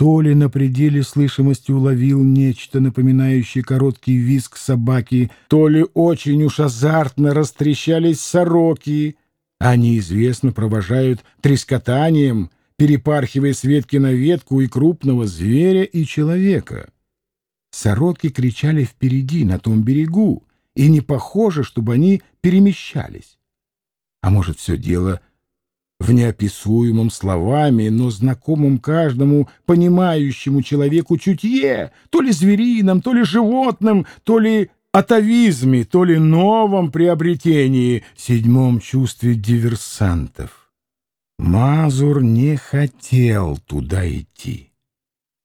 то ли на пределе слышимости уловил нечто, напоминающее короткий визг собаки, то ли очень уж азартно растрещались сороки. Они, известно, провожают трескотанием, перепархивая с ветки на ветку и крупного зверя, и человека. Сороки кричали впереди, на том берегу, и не похоже, чтобы они перемещались. А может, все дело в неописуемом словами, но знакомом каждому понимающему человеку чутье, то ли зверином, то ли животным, то ли атовизме, то ли новом приобретении, седьмом чувстве диверсантов. Мазур не хотел туда идти.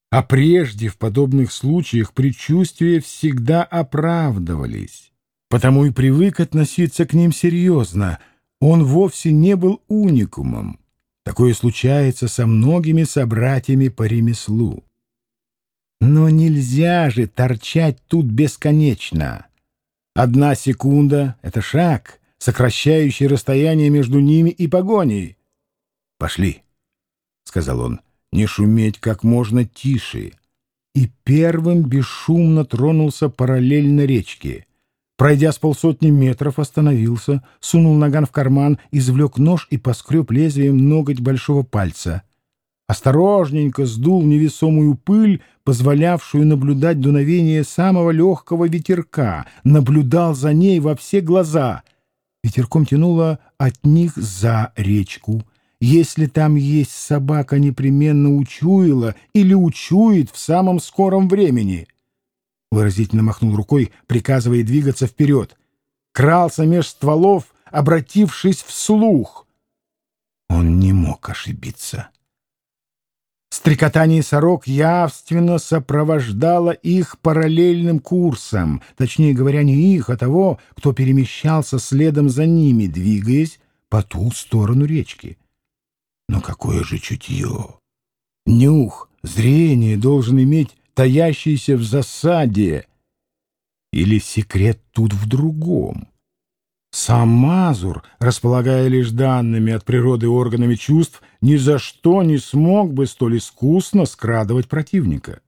А прежде в подобных случаях предчувствия всегда оправдывались, потому и привык относиться к ним серьезно — он вовсе не был уникумом. Такое случается со многими собратьями по ремеслу. Но нельзя же торчать тут бесконечно. Одна секунда — это шаг, сокращающий расстояние между ними и погоней. «Пошли», — сказал он, — «не шуметь как можно тише». И первым бесшумно тронулся параллельно речке — Пройдя с полсотни метров, остановился, сунул наган в карман, извлек нож и поскреб лезвием ноготь большого пальца. Осторожненько сдул невесомую пыль, позволявшую наблюдать дуновение самого легкого ветерка, наблюдал за ней во все глаза. Ветерком тянуло от них за речку. Если там есть собака, непременно учуяла или учует в самом скором времени — Выразительно махнул рукой, приказывая двигаться вперед. Крался меж стволов, обратившись вслух. Он не мог ошибиться. Стрекотание сорок явственно сопровождало их параллельным курсом, точнее говоря, не их, а того, кто перемещался следом за ними, двигаясь по ту сторону речки. Но какое же чутье! Нюх, зрение должен иметь таящийся в засаде. Или секрет тут в другом? Сам Мазур, располагая лишь данными от природы органами чувств, ни за что не смог бы столь искусно скрадывать противника.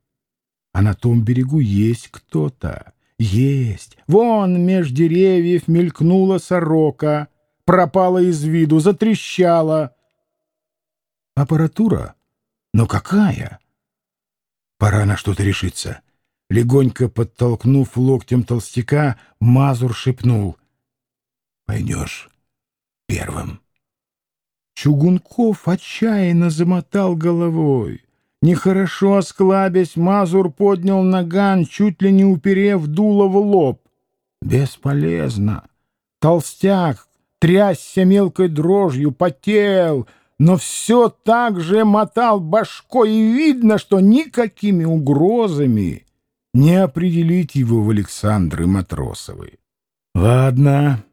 А на том берегу есть кто-то. Есть. Вон меж деревьев мелькнула сорока, пропала из виду, затрещала. Аппаратура? Но какая? Пора на что-то решиться. Легонько подтолкнув локтем толстяка, Мазур шепнул. «Пойдешь первым». Чугунков отчаянно замотал головой. Нехорошо осклабясь, Мазур поднял наган, чуть ли не уперев дуло в лоб. Бесполезно. Толстяк трясся мелкой дрожью, потел, но все так же мотал башкой, и видно, что никакими угрозами не определить его в Александры Матросовой. Ладно,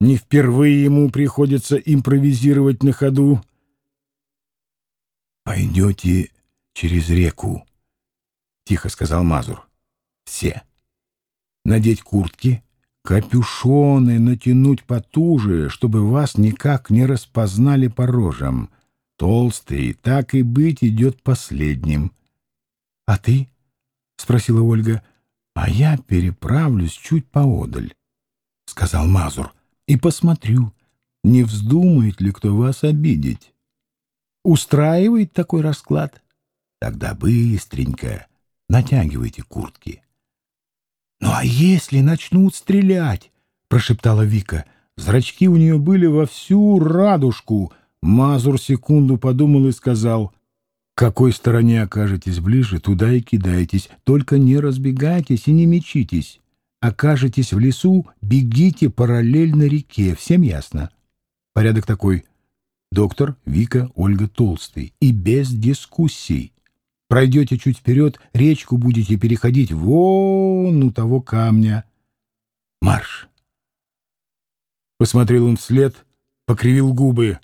не впервые ему приходится импровизировать на ходу. «Пойдете через реку», — тихо сказал Мазур. «Все. Надеть куртки, Капюшоны натянуть потуже, чтобы вас никак не распознали по рожам. Толстый, так и быть, идет последним. — А ты? — спросила Ольга. — А я переправлюсь чуть поодаль, — сказал Мазур, — и посмотрю, не вздумает ли кто вас обидеть. Устраивает такой расклад? Тогда быстренько натягивайте куртки. — «Ну а если начнут стрелять?» — прошептала Вика. Зрачки у нее были во всю радужку. Мазур секунду подумал и сказал, «К какой стороне окажетесь ближе, туда и кидайтесь. Только не разбегайтесь и не мечитесь. Окажетесь в лесу, бегите параллельно реке. Всем ясно?» Порядок такой. Доктор, Вика, Ольга Толстый. И без дискуссий. Пройдете чуть вперед, речку будете переходить вон у того камня. Марш! Посмотрел он вслед, покривил губы.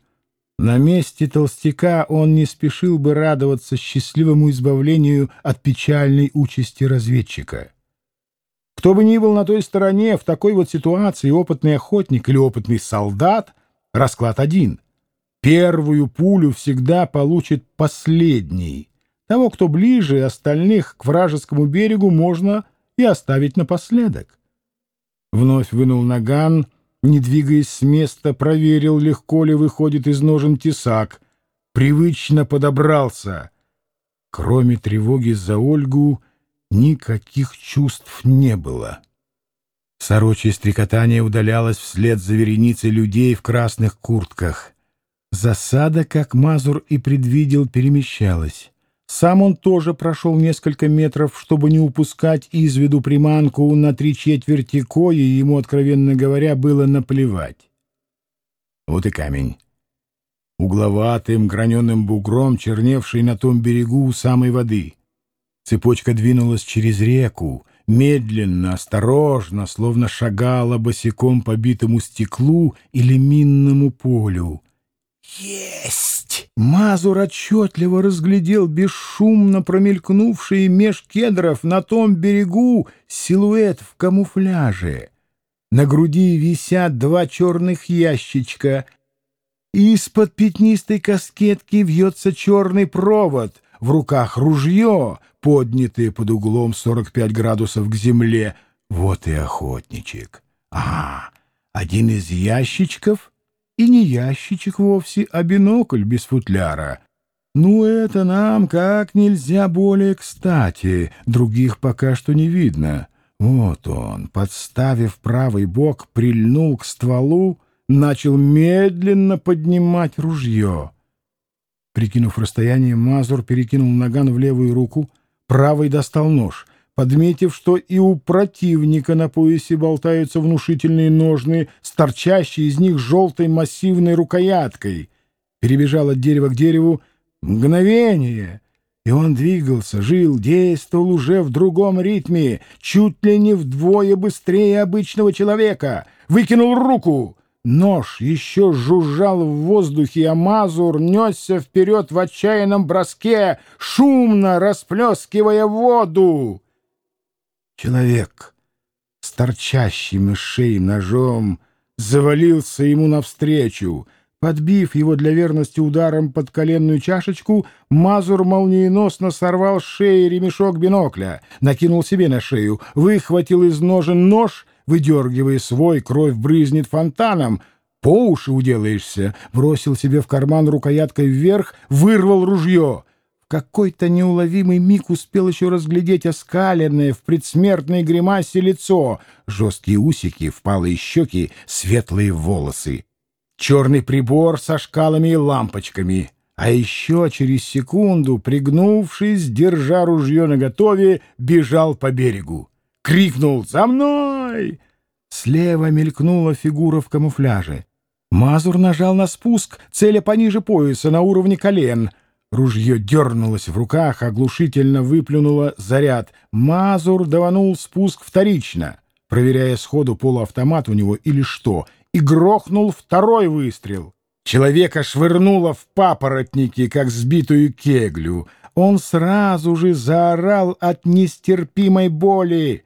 На месте толстяка он не спешил бы радоваться счастливому избавлению от печальной участи разведчика. Кто бы ни был на той стороне, в такой вот ситуации опытный охотник или опытный солдат, расклад один. Первую пулю всегда получит последний — Того, кто ближе остальных к вражескому берегу, можно и оставить напоследок. Вновь вынул наган, не двигаясь с места, проверил, легко ли выходит из ножен тесак. Привычно подобрался. Кроме тревоги за Ольгу, никаких чувств не было. Сорочье стрекотание удалялось вслед за вереницей людей в красных куртках. Засада, как Мазур и предвидел, перемещалась. Сам он тоже прошел несколько метров, чтобы не упускать из виду приманку на три четверти кои, ему, откровенно говоря, было наплевать. Вот и камень. Угловатым граненым бугром, черневший на том берегу у самой воды. Цепочка двинулась через реку, медленно, осторожно, словно шагала босиком по битому стеклу или минному полю. Есть! Мазур отчетливо разглядел бесшумно промелькнувший меж кедров на том берегу силуэт в камуфляже. На груди висят два черных ящичка. Из-под пятнистой каскетки вьется черный провод, в руках ружье, поднятые под углом 45 градусов к земле. Вот и охотничек. Ага, один из ящичков — и не ящичек вовсе, а бинокль без футляра. Ну, это нам как нельзя более кстати, других пока что не видно. Вот он, подставив правый бок, прильнул к стволу, начал медленно поднимать ружье. Прикинув расстояние, Мазур перекинул наган в левую руку, правый достал нож — подметив, что и у противника на поясе болтаются внушительные ножны с торчащей из них желтой массивной рукояткой. Перебежал от дерева к дереву мгновение, и он двигался, жил, действовал уже в другом ритме, чуть ли не вдвое быстрее обычного человека. Выкинул руку. Нож еще жужжал в воздухе, а Мазур несся вперед в отчаянном броске, шумно расплескивая воду. Человек с торчащим из шеи ножом завалился ему навстречу. Подбив его для верности ударом под коленную чашечку, Мазур молниеносно сорвал с шеи ремешок бинокля, накинул себе на шею, выхватил из ножен нож, выдергивая свой, кровь брызнет фонтаном. По уши уделаешься, бросил себе в карман рукояткой вверх, вырвал ружье — какой-то неуловимый миг успел еще разглядеть оскаленное в предсмертной гримасе лицо, жесткие усики, впалые щеки, светлые волосы. Черный прибор со шкалами и лампочками. А еще через секунду, пригнувшись, держа ружье наготове, бежал по берегу. Крикнул «За мной!» Слева мелькнула фигура в камуфляже. Мазур нажал на спуск, целя пониже пояса, на уровне колен — Ружье дернулось в руках, оглушительно выплюнуло заряд. Мазур даванул спуск вторично, проверяя сходу полуавтомат у него или что, и грохнул второй выстрел. Человека швырнуло в папоротники, как сбитую кеглю. Он сразу же заорал от нестерпимой боли.